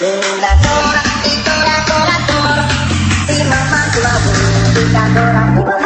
Tora, tora, tora, tora, si mamá tu abuelita, tora, tora.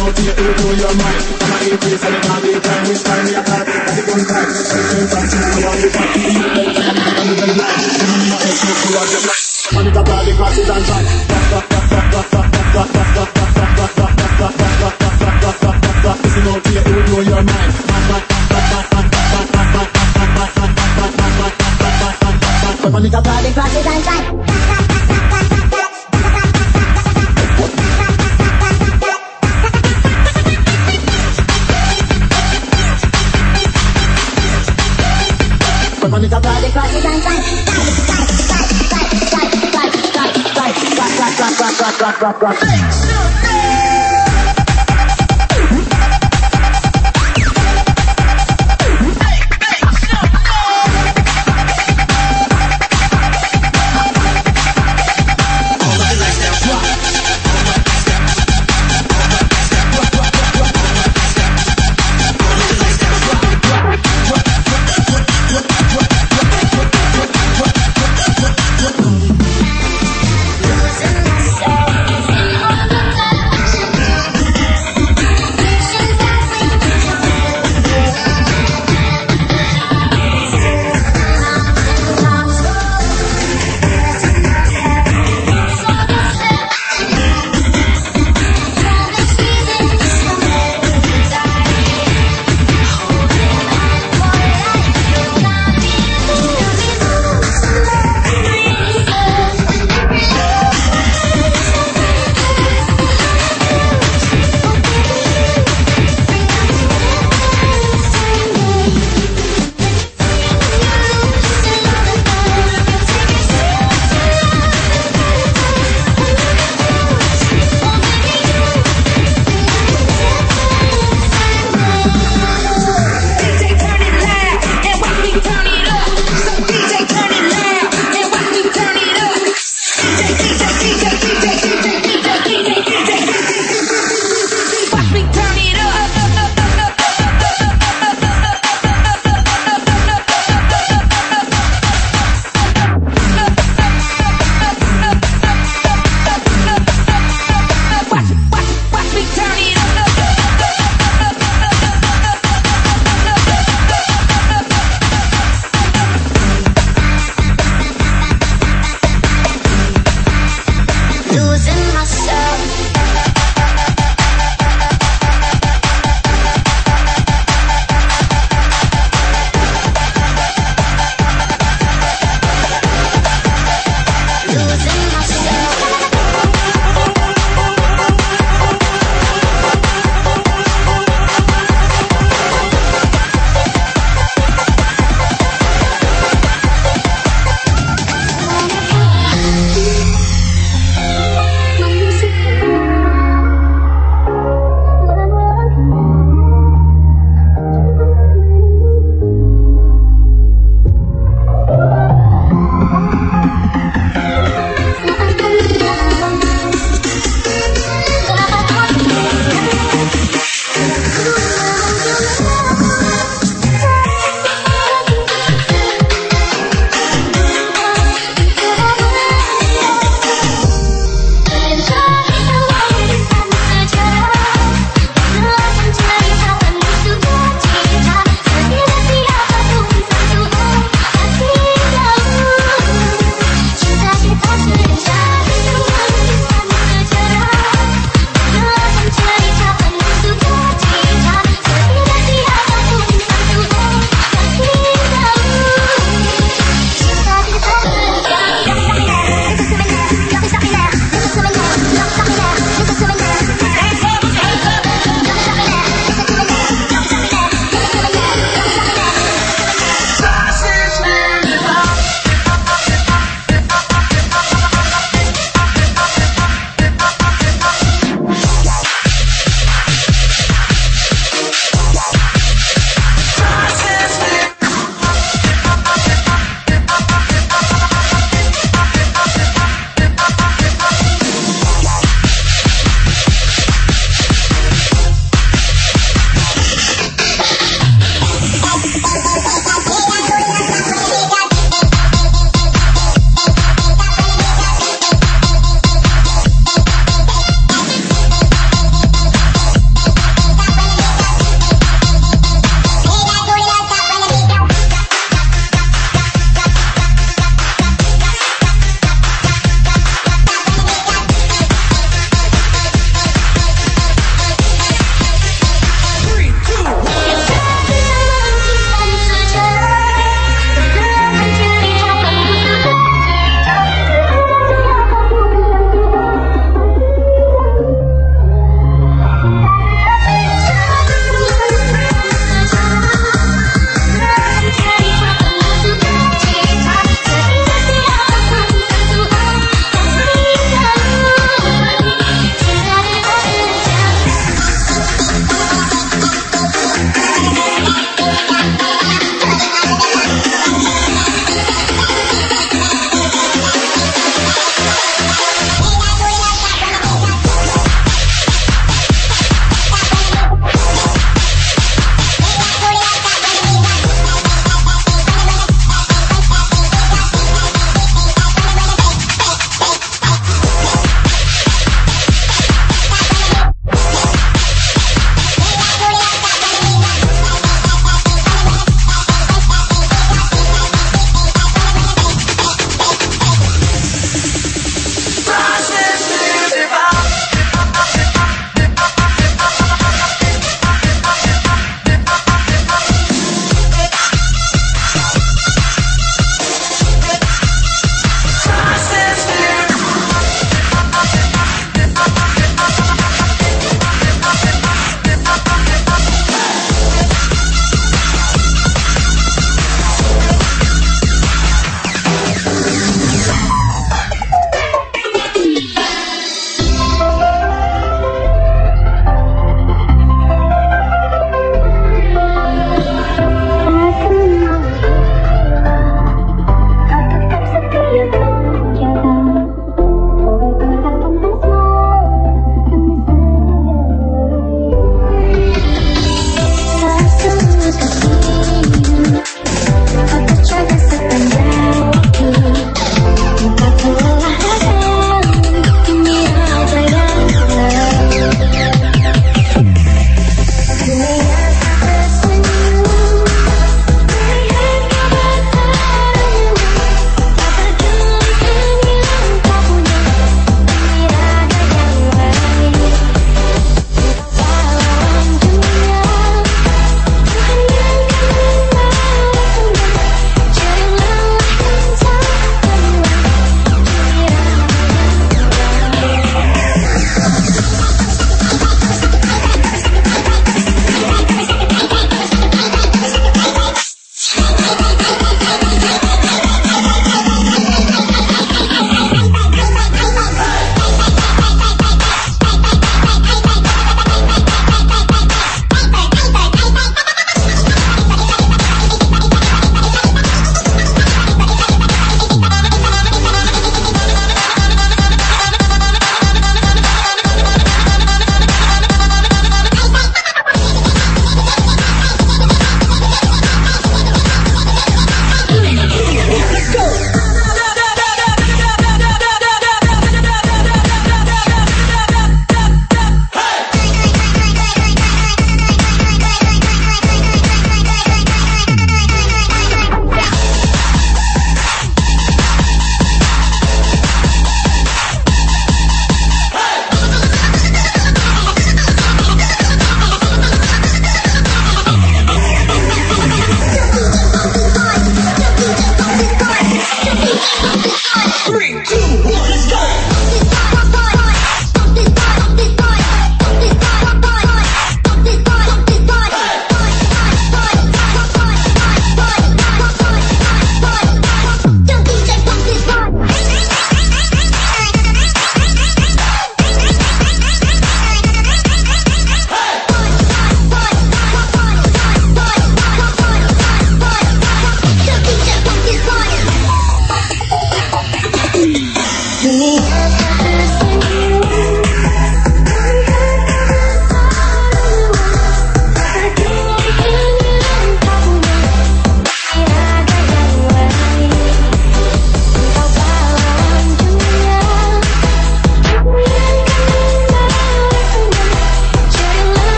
out here, you know your mind. I'm an atheist and I'm the time. Which time we are time? At the gun time. Searching for time, I want to find. You don't I'm the blind. A fool, I'm. I'm the body, crosses and rock, rock, rock.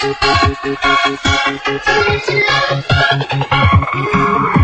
Tell me to love